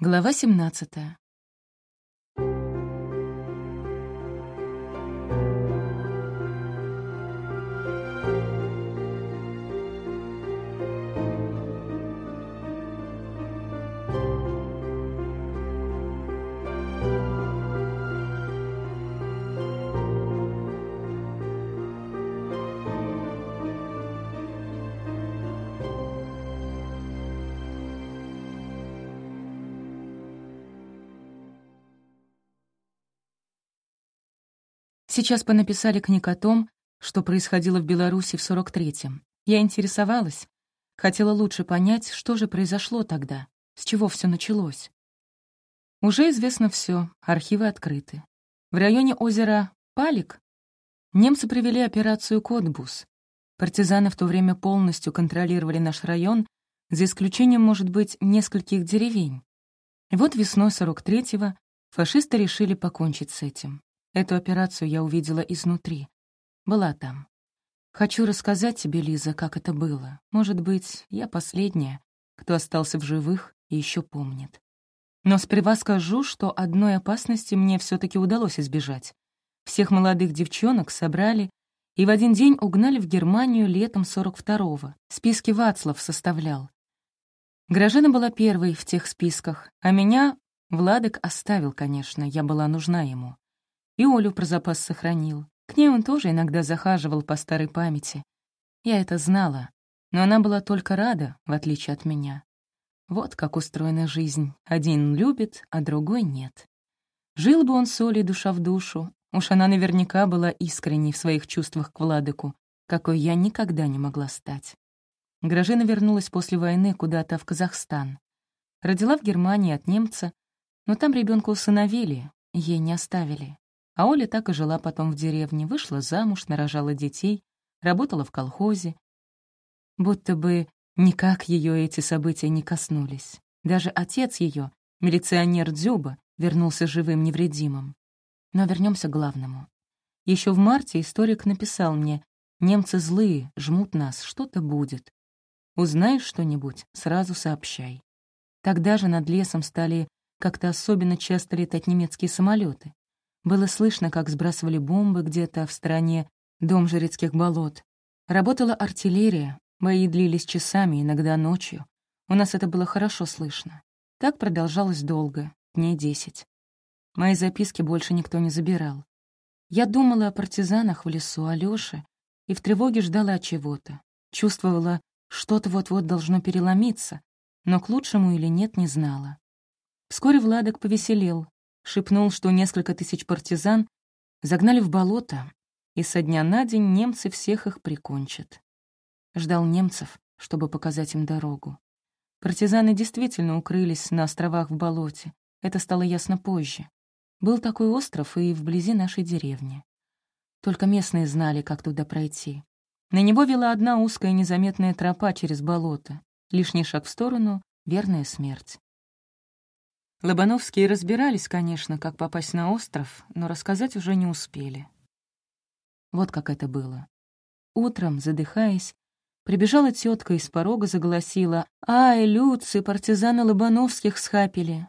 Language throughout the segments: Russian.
Глава 17. Сейчас понаписали книг о том, что происходило в Беларуси в 43-м. Я интересовалась, хотела лучше понять, что же произошло тогда, с чего все началось. Уже известно все, архивы открыты. В районе озера Палик немцы провели операцию «Котбус». Партизаны в то время полностью контролировали наш район, за исключением, может быть, нескольких деревень. И вот весной 43-го фашисты решили покончить с этим. Эту операцию я увидела изнутри. Была там. Хочу рассказать тебе, Лиза, как это было. Может быть, я последняя, кто остался в живых и еще помнит. Но сперва скажу, что одной опасности мне все таки удалось избежать. Всех молодых девчонок собрали и в один день угнали в Германию летом 42-го. Списки Вацлав составлял. Гражина была первой в тех списках, а меня Владик оставил, конечно, я была нужна ему. И Олю про запас сохранил. К ней он тоже иногда захаживал по старой памяти. Я это знала, но она была только рада, в отличие от меня. Вот как устроена жизнь. Один любит, а другой нет. Жил бы он с Олей душа в душу. Уж она наверняка была искренней в своих чувствах к Владыку, какой я никогда не могла стать. Гражина вернулась после войны куда-то в Казахстан. Родила в Германии от немца, но там ребенка усыновили, ей не оставили. А Оля так и жила потом в деревне, вышла замуж, нарожала детей, работала в колхозе. Будто бы никак ее эти события не коснулись. Даже отец ее, милиционер Дзюба, вернулся живым невредимым. Но вернемся к главному. Еще в марте историк написал мне «Немцы злые, жмут нас, что-то будет. Узнаешь что-нибудь, сразу сообщай». Тогда же над лесом стали как-то особенно часто летать немецкие самолеты. Было слышно, как сбрасывали бомбы где-то в стороне дом Жирецких болот. Работала артиллерия, бои длились часами, иногда ночью. У нас это было хорошо слышно. Так продолжалось долго, дней десять. Мои записки больше никто не забирал. Я думала о партизанах в лесу, о Лёше, и в тревоге ждала чего-то. Чувствовала, что-то вот-вот должно переломиться, но к лучшему или нет, не знала. Вскоре Владок повеселел, шепнул, что несколько тысяч партизан загнали в болото, и со дня на день немцы всех их прикончат. Ждал немцев, чтобы показать им дорогу. Партизаны действительно укрылись на островах в болоте. Это стало ясно позже. Был такой остров и вблизи нашей деревни. Только местные знали, как туда пройти. На него вела одна узкая незаметная тропа через болото. Лишний шаг в сторону — верная смерть. Лобановские разбирались, конечно, как попасть на остров, но рассказать уже не успели. Вот как это было. Утром, задыхаясь, прибежала тетка из порога, заголосила «Ай, Люци, партизаны Лобановских схапили!»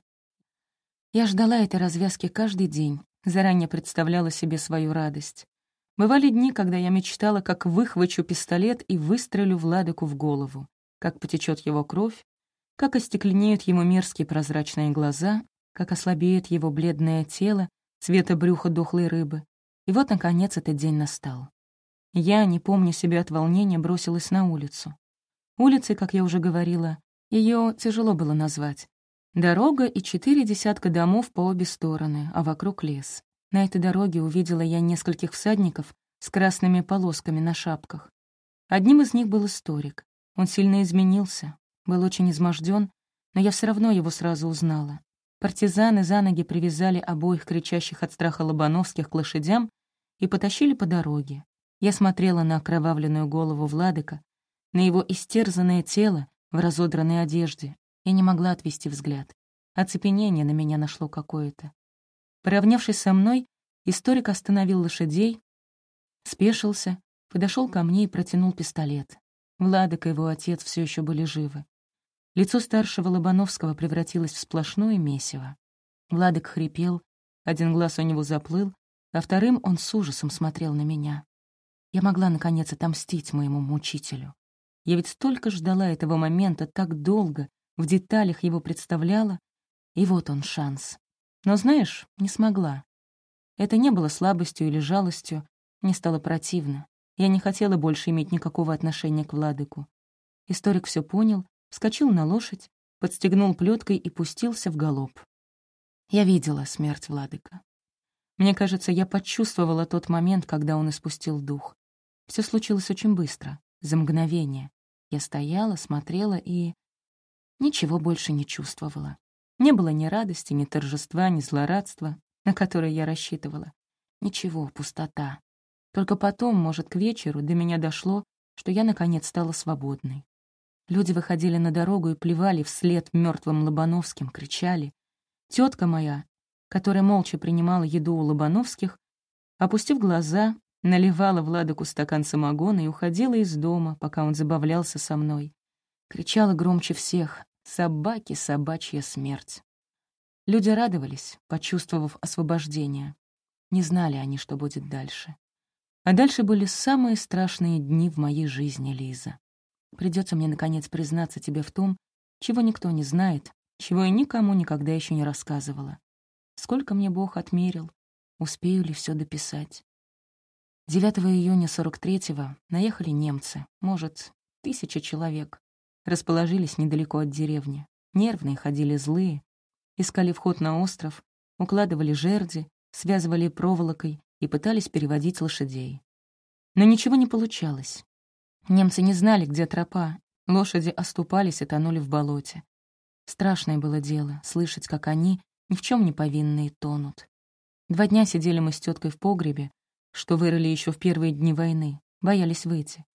Я ждала этой развязки каждый день, заранее представляла себе свою радость. Бывали дни, когда я мечтала, как выхвачу пистолет и выстрелю Владыку в голову, как потечет его кровь, как остекленеют ему мерзкие прозрачные глаза, как ослабеет его бледное тело цвета брюха дохлой рыбы. И вот, наконец, этот день настал. Я, не помня себя от волнения, бросилась на улицу. Улицей, как я уже говорила, ее тяжело было назвать. Дорога и четыре десятка домов по обе стороны, а вокруг лес. На этой дороге увидела я нескольких всадников с красными полосками на шапках. Одним из них был историк. Он сильно изменился, был очень изможден, но я все равно его сразу узнала. Партизаны за ноги привязали обоих кричащих от страха Лобановских к лошадям и потащили по дороге. Я смотрела на окровавленную голову Владыка, на его истерзанное тело в разодранной одежде и не могла отвести взгляд. Оцепенение на меня нашло какое-то. Поравнявшись со мной, историк остановил лошадей, спешился, подошел ко мне и протянул пистолет. Владык и его отец все еще были живы. Лицо старшего Лобановского превратилось в сплошное месиво. Владык хрипел, один глаз у него заплыл, а вторым он с ужасом смотрел на меня. Я могла, наконец, отомстить моему мучителю. Я ведь столько ждала этого момента, так долго, в деталях его представляла, и вот он шанс. Но, знаешь, не смогла. Это не было слабостью или жалостью, мне стало противно. Я не хотела больше иметь никакого отношения к Владыку. Историк все понял, вскочил на лошадь, подстегнул плеткой и пустился в галоп. Я видела смерть Владыка. Мне кажется, я почувствовала тот момент, когда он испустил дух. Все случилось очень быстро, за мгновение. Я стояла, смотрела и... Ничего больше не чувствовала. Не было ни радости, ни торжества, ни злорадства, на которые я рассчитывала. Ничего, пустота. Только потом, может, к вечеру до меня дошло, что я, наконец, стала свободной. Люди выходили на дорогу и плевали вслед мертвым Лобановским, кричали. Тетка моя, которая молча принимала еду у Лобановских, опустив глаза, наливала Владыку стакан самогона и уходила из дома, пока он забавлялся со мной. Кричала громче всех «Собаки, собачья смерть». Люди радовались, почувствовав освобождение. Не знали они, что будет дальше. А дальше были самые страшные дни в моей жизни, Лиза. Придется мне, наконец, признаться тебе в том, чего никто не знает, чего я никому никогда еще не рассказывала. Сколько мне Бог отмерил, успею ли все дописать. 9 июня 43-го наехали немцы, может, тысяча человек. Расположились недалеко от деревни. Нервные ходили злые. Искали вход на остров, укладывали жерди, связывали проволокой и пытались переводить лошадей. Но ничего не получалось. Немцы не знали, где тропа, лошади оступались и тонули в болоте. Страшное было дело — слышать, как они, ни в чем не повинные, тонут. Два дня сидели мы с теткой в погребе, что вырыли еще в первые дни войны, боялись выйти.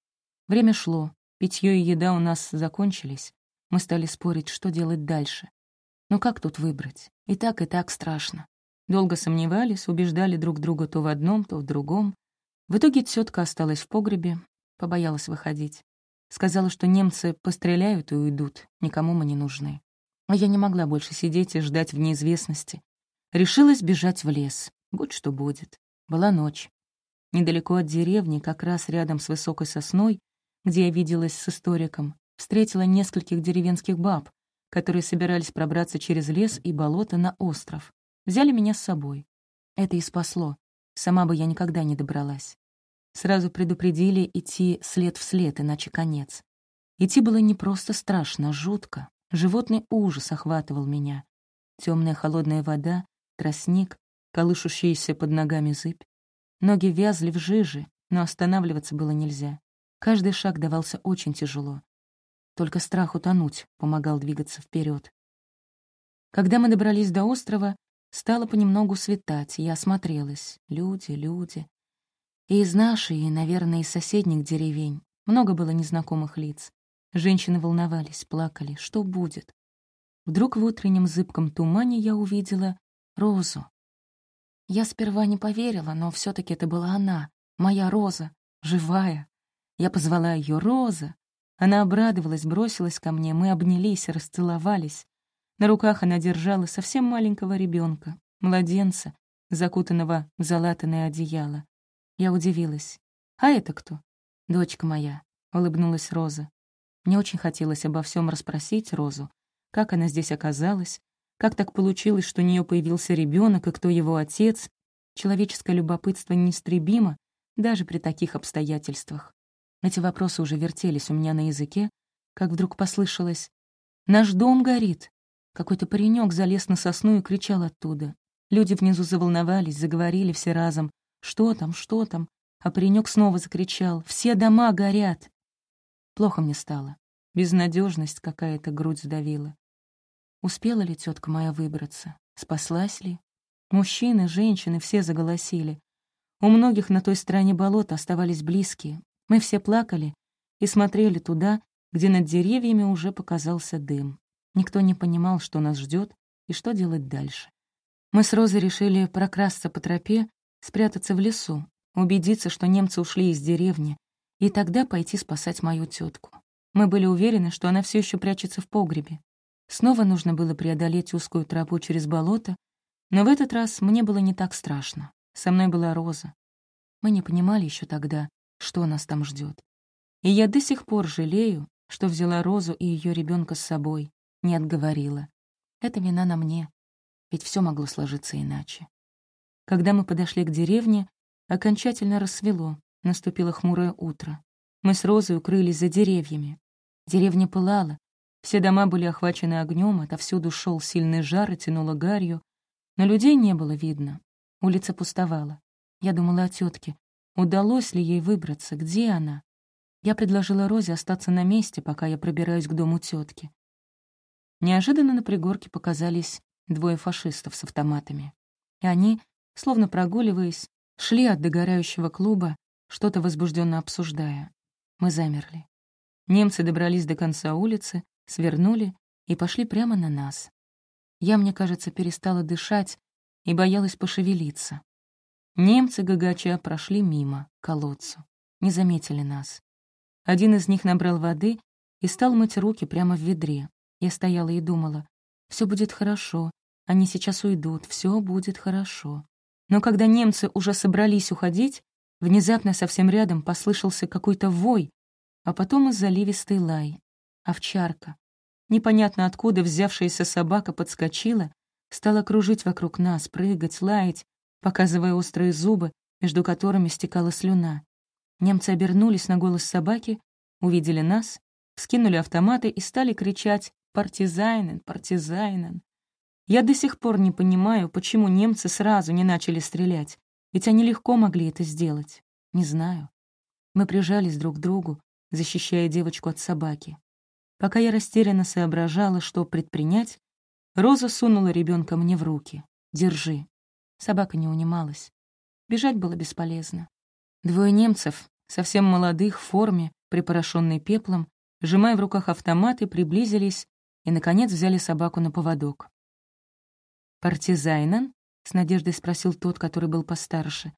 Время шло, питье и еда у нас закончились. Мы стали спорить, что делать дальше. Но как тут выбрать? И так, и так страшно. Долго сомневались, убеждали друг друга то в одном, то в другом. В итоге тетка осталась в погребе, побоялась выходить. Сказала, что немцы постреляют и уйдут, никому мы не нужны. А я не могла больше сидеть и ждать в неизвестности. Решилась бежать в лес. Будь что будет. Была ночь. Недалеко от деревни, как раз рядом с высокой сосной, где я виделась с историком, встретила нескольких деревенских баб, которые собирались пробраться через лес и болото на остров. Взяли меня с собой. Это и спасло. Сама бы я никогда не добралась. Сразу предупредили идти след в след, иначе конец. Идти было не просто страшно, а жутко. Животный ужас охватывал меня. Темная холодная вода, тростник, колышущаяся под ногами зыбь. Ноги вязли в жиже, но останавливаться было нельзя. Каждый шаг давался очень тяжело. Только страх утонуть помогал двигаться вперед. Когда мы добрались до острова, стало понемногу светать, я осмотрелась. Люди, люди. И из нашей, и, наверное, из соседних деревень. Много было незнакомых лиц. Женщины волновались, плакали. Что будет? Вдруг в утреннем зыбком тумане я увидела Розу. Я сперва не поверила, но все таки это была она, моя Роза, живая. Я позвала ее Роза. Она обрадовалась, бросилась ко мне, мы обнялись, расцеловались. На руках она держала совсем маленького ребенка, младенца, закутанного в залатанное одеяло. Я удивилась. «А это кто?» «Дочка моя», — улыбнулась Роза. Мне очень хотелось обо всем расспросить Розу, как она здесь оказалась, как так получилось, что у нее появился ребенок и кто его отец? Человеческое любопытство неистребимо даже при таких обстоятельствах. Эти вопросы уже вертелись у меня на языке, как вдруг послышалось «Наш дом горит!» Какой-то паренек залез на сосну и кричал оттуда. Люди внизу заволновались, заговорили все разом. «Что там, что там?» А паренек снова закричал «Все дома горят!» Плохо мне стало. Безнадежность какая-то грудь сдавила. Успела ли тетка моя выбраться? Спаслась ли? Мужчины, женщины, все заголосили. У многих на той стороне болота оставались близкие. Мы все плакали и смотрели туда, где над деревьями уже показался дым. Никто не понимал, что нас ждет и что делать дальше. Мы с Розой решили прокрасться по тропе, спрятаться в лесу, убедиться, что немцы ушли из деревни, и тогда пойти спасать мою тетку. Мы были уверены, что она все еще прячется в погребе. Снова нужно было преодолеть узкую тропу через болото, но в этот раз мне было не так страшно. Со мной была Роза. Мы не понимали еще тогда, что нас там ждет. И я до сих пор жалею, что взяла Розу и ее ребенка с собой, не отговорила. Это вина на мне, ведь все могло сложиться иначе. Когда мы подошли к деревне, окончательно рассвело, наступило хмурое утро. Мы с Розой укрылись за деревьями. Деревня пылала, все дома были охвачены огнем, отовсюду шел сильный жар и тянуло гарью, но людей не было видно. Улица пустовала. Я думала о тетке. Удалось ли ей выбраться? Где она? Я предложила Розе остаться на месте, пока я пробираюсь к дому тетки. Неожиданно на пригорке показались двое фашистов с автоматами. И они, словно прогуливаясь, шли от догорающего клуба, что-то возбужденно обсуждая. Мы замерли. Немцы добрались до конца улицы, свернули и пошли прямо на нас. Я, мне кажется, перестала дышать и боялась пошевелиться. Немцы гагача прошли мимо, к колодцу. Не заметили нас. Один из них набрал воды и стал мыть руки прямо в ведре. Я стояла и думала, все будет хорошо, они сейчас уйдут, все будет хорошо. Но когда немцы уже собрались уходить, внезапно совсем рядом послышался какой-то вой, а потом и заливистый лай овчарка. Непонятно откуда взявшаяся собака подскочила, стала кружить вокруг нас, прыгать, лаять, показывая острые зубы, между которыми стекала слюна. Немцы обернулись на голос собаки, увидели нас, вскинули автоматы и стали кричать «Партизайнен! Партизайнен!». Я до сих пор не понимаю, почему немцы сразу не начали стрелять, ведь они легко могли это сделать. Не знаю. Мы прижались друг к другу, защищая девочку от собаки. Пока я растерянно соображала, что предпринять, Роза сунула ребенка мне в руки. «Держи». Собака не унималась. Бежать было бесполезно. Двое немцев, совсем молодых, в форме, припорошенной пеплом, сжимая в руках автоматы, приблизились и, наконец, взяли собаку на поводок. «Партизайнен?» — с надеждой спросил тот, который был постарше.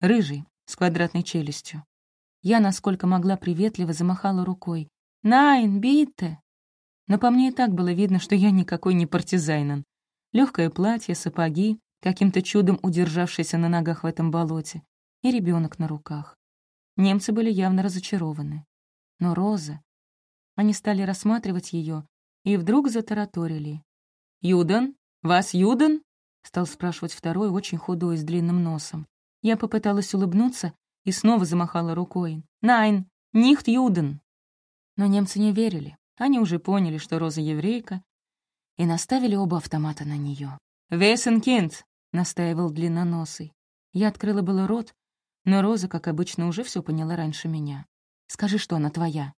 «Рыжий, с квадратной челюстью». Я, насколько могла, приветливо замахала рукой. «Найн, битте!» Но по мне и так было видно, что я никакой не партизайнан. Легкое платье, сапоги, каким-то чудом удержавшийся на ногах в этом болоте, и ребенок на руках. Немцы были явно разочарованы. Но Роза... Они стали рассматривать ее и вдруг затараторили. «Юдан? Вас Юдан?» — стал спрашивать второй, очень худой, с длинным носом. Я попыталась улыбнуться и снова замахала рукой. «Найн, нихт Юден!» Но немцы не верили. Они уже поняли, что Роза еврейка, и наставили оба автомата на нее. «Весен кинд!» — настаивал длинноносый. Я открыла было рот, но Роза, как обычно, уже все поняла раньше меня. «Скажи, что она твоя».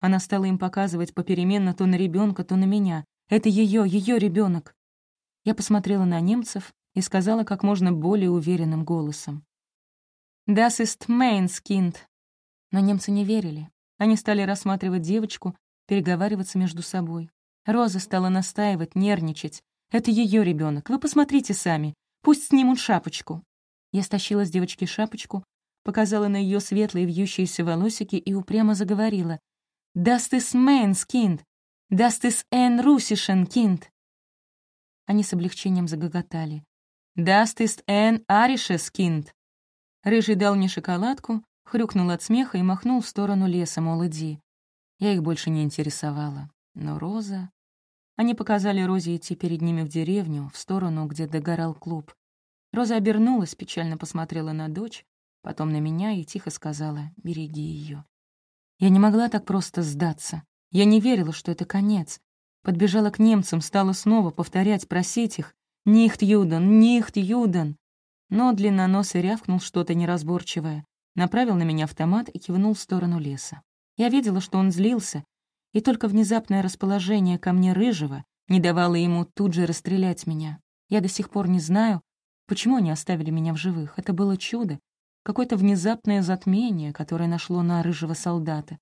Она стала им показывать попеременно то на ребенка, то на меня. «Это ее, ее ребенок. Я посмотрела на немцев и сказала как можно более уверенным голосом. «Das ist meins Kind». Но немцы не верили. Они стали рассматривать девочку, переговариваться между собой. Роза стала настаивать, нервничать. «Это ее ребенок. Вы посмотрите сами. Пусть снимут шапочку». Я стащила с девочки шапочку, показала на ее светлые вьющиеся волосики и упрямо заговорила. «Das ist meins Kind! Das ist ein russischen Kind!» Они с облегчением загоготали. «Das ist ein arisches Kind!» Рыжий дал мне шоколадку, хрюкнул от смеха и махнул в сторону леса, мол, иди. Я их больше не интересовала. Но Роза... Они показали Розе идти перед ними в деревню, в сторону, где догорал клуб. Роза обернулась, печально посмотрела на дочь, потом на меня и тихо сказала «береги ее». Я не могла так просто сдаться. Я не верила, что это конец. Подбежала к немцам, стала снова повторять, просить их «Нихт Юдан! Нихт Юдан!» Но длинноносый рявкнул что-то неразборчивое, направил на меня автомат и кивнул в сторону леса. Я видела, что он злился, и только внезапное расположение ко мне рыжего не давало ему тут же расстрелять меня. Я до сих пор не знаю, почему они оставили меня в живых. Это было чудо, какое-то внезапное затмение, которое нашло на рыжего солдата.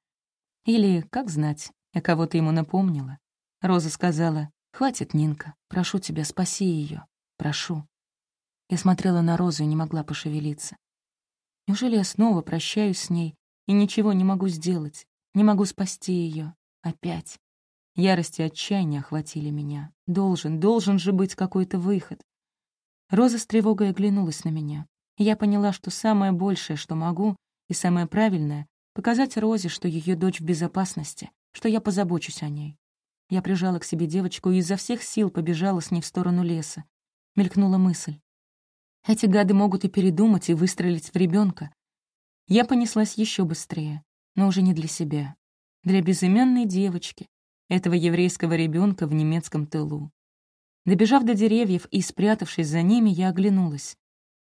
Или, как знать, я кого-то ему напомнила. Роза сказала, «Хватит, Нинка, прошу тебя, спаси ее, прошу». Я смотрела на Розу и не могла пошевелиться. Неужели я снова прощаюсь с ней и ничего не могу сделать? Не могу спасти ее. Опять. Ярость и отчаяние охватили меня. Должен, должен же быть какой-то выход. Роза с тревогой оглянулась на меня. я поняла, что самое большее, что могу, и самое правильное — показать Розе, что ее дочь в безопасности, что я позабочусь о ней. Я прижала к себе девочку и изо всех сил побежала с ней в сторону леса. Мелькнула мысль. Эти гады могут и передумать, и выстрелить в ребенка. Я понеслась еще быстрее, но уже не для себя. Для безымянной девочки, этого еврейского ребенка в немецком тылу. Добежав до деревьев и спрятавшись за ними, я оглянулась.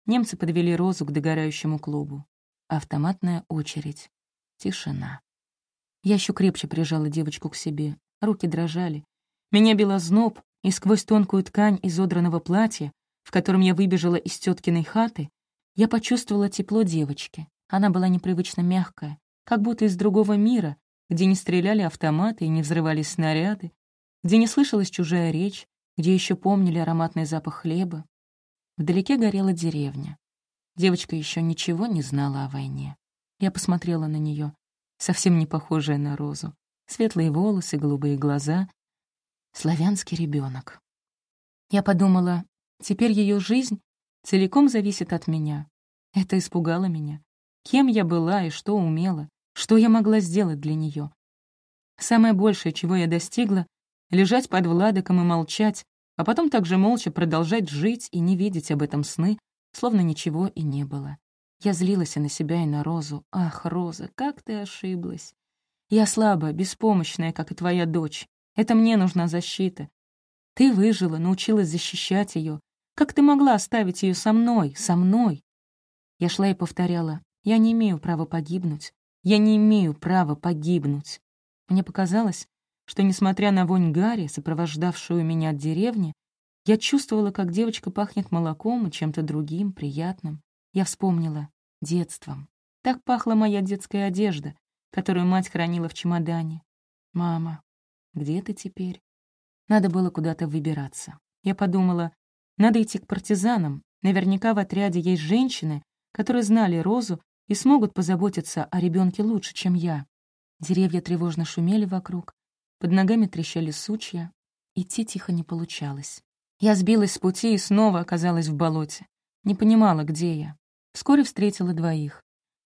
Немцы подвели Розу к догорающему клубу. Автоматная очередь. Тишина. Я еще крепче прижала девочку к себе. Руки дрожали. Меня била зноб, и сквозь тонкую ткань изодранного платья, в котором я выбежала из теткиной хаты, я почувствовала тепло девочки. Она была непривычно мягкая, как будто из другого мира, где не стреляли автоматы и не взрывались снаряды, где не слышалась чужая речь, где еще помнили ароматный запах хлеба. Вдалеке горела деревня. Девочка еще ничего не знала о войне. Я посмотрела на нее, совсем не похожая на Розу. Светлые волосы, голубые глаза. Славянский ребенок. Я подумала, теперь ее жизнь целиком зависит от меня. Это испугало меня. Кем я была и что умела, что я могла сделать для нее. Самое большее, чего я достигла, лежать под Владыком и молчать, а потом также молча продолжать жить и не видеть об этом сны, словно ничего и не было. Я злилась и на себя, и на Розу. Ах, Роза, как ты ошиблась. Я слабая, беспомощная, как и твоя дочь. Это мне нужна защита. Ты выжила, научилась защищать ее. Как ты могла оставить ее со мной, со мной? Я шла и повторяла, я не имею права погибнуть. Я не имею права погибнуть. Мне показалось, что, несмотря на вонь Гарри, сопровождавшую меня от деревни, я чувствовала, как девочка пахнет молоком и чем-то другим, приятным. Я вспомнила детством. Так пахла моя детская одежда которую мать хранила в чемодане. «Мама, где ты теперь?» Надо было куда-то выбираться. Я подумала, надо идти к партизанам. Наверняка в отряде есть женщины, которые знали Розу и смогут позаботиться о ребенке лучше, чем я. Деревья тревожно шумели вокруг, под ногами трещали сучья. Идти тихо не получалось. Я сбилась с пути и снова оказалась в болоте. Не понимала, где я. Вскоре встретила двоих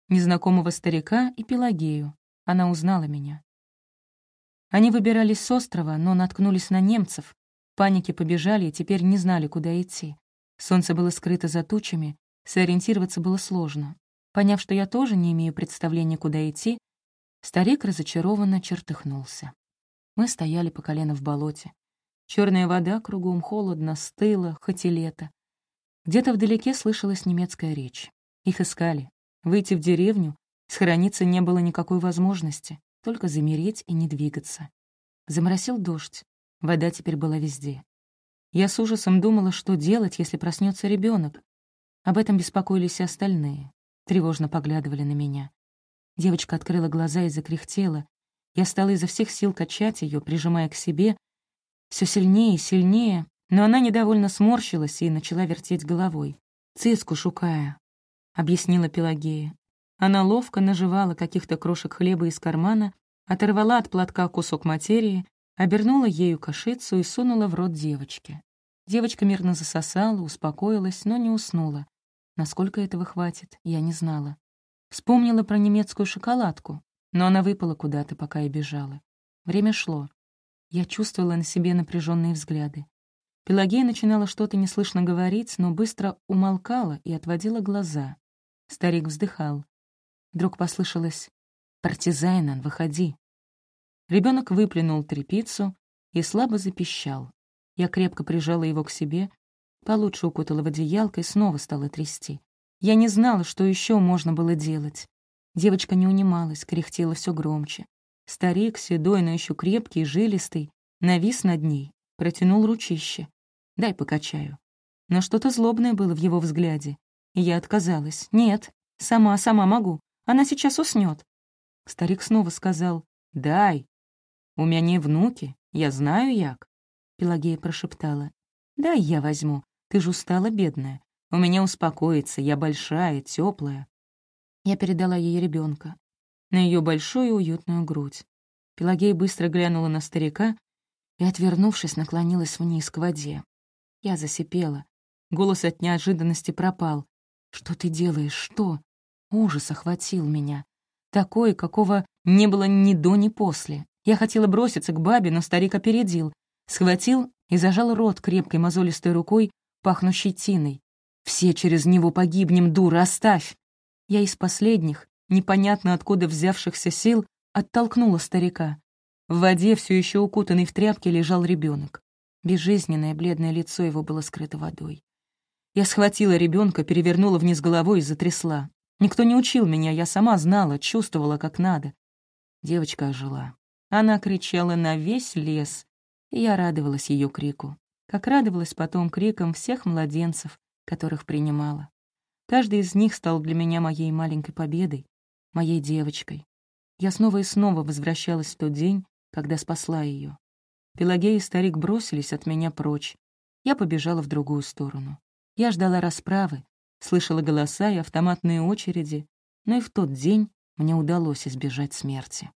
незнакомого старика и Пелагею. Она узнала меня. Они выбирались с острова, но наткнулись на немцев. В панике побежали и теперь не знали, куда идти. Солнце было скрыто за тучами, сориентироваться было сложно. Поняв, что я тоже не имею представления, куда идти, старик разочарованно чертыхнулся. Мы стояли по колено в болоте. Черная вода кругом холодно, стыла, хоть и лето. Где-то вдалеке слышалась немецкая речь. Их искали. Выйти в деревню, схорониться не было никакой возможности, только замереть и не двигаться. Заморосил дождь, вода теперь была везде. Я с ужасом думала, что делать, если проснется ребенок. Об этом беспокоились и остальные, тревожно поглядывали на меня. Девочка открыла глаза и закряхтела. Я стала изо всех сил качать ее, прижимая к себе, все сильнее и сильнее, но она недовольно сморщилась и начала вертеть головой. «Циску шукая», — объяснила Пелагея. Она ловко наживала каких-то крошек хлеба из кармана, оторвала от платка кусок материи, обернула ею кашицу и сунула в рот девочке. Девочка мирно засосала, успокоилась, но не уснула. Насколько этого хватит, я не знала. Вспомнила про немецкую шоколадку, но она выпала куда-то, пока я бежала. Время шло. Я чувствовала на себе напряженные взгляды. Пелагея начинала что-то неслышно говорить, но быстро умолкала и отводила глаза. Старик вздыхал. Вдруг послышалось «Партизайнан, выходи». Ребенок выплюнул трепицу и слабо запищал. Я крепко прижала его к себе, получше укутала в одеялко и снова стала трясти. Я не знала, что еще можно было делать. Девочка не унималась, кряхтела все громче. Старик, седой, но еще крепкий, и жилистый, навис над ней, протянул ручище. «Дай покачаю». Но что-то злобное было в его взгляде, я отказалась. «Нет, сама, сама могу. Она сейчас уснет. Старик снова сказал «Дай». «У меня не внуки, я знаю, як». Пелагея прошептала «Дай я возьму, ты же устала, бедная. У меня успокоится, я большая, теплая. Я передала ей ребенка. на ее большую уютную грудь. Пелагея быстро глянула на старика и, отвернувшись, наклонилась вниз к воде. Я засипела. Голос от неожиданности пропал. «Что ты делаешь? Что?» Ужас охватил меня. Такой, какого не было ни до, ни после. Я хотела броситься к бабе, но старик опередил. Схватил и зажал рот крепкой мозолистой рукой, пахнущей тиной. «Все через него погибнем, дура, оставь!» Я из последних, непонятно откуда взявшихся сил, оттолкнула старика. В воде, все еще укутанный в тряпке, лежал ребенок. Безжизненное бледное лицо его было скрыто водой. Я схватила ребенка, перевернула вниз головой и затрясла. Никто не учил меня, я сама знала, чувствовала, как надо. Девочка ожила. Она кричала на весь лес, и я радовалась ее крику, как радовалась потом крикам всех младенцев, которых принимала. Каждый из них стал для меня моей маленькой победой, моей девочкой. Я снова и снова возвращалась в тот день, когда спасла ее. Пелагея и старик бросились от меня прочь. Я побежала в другую сторону. Я ждала расправы, слышала голоса и автоматные очереди, но и в тот день мне удалось избежать смерти.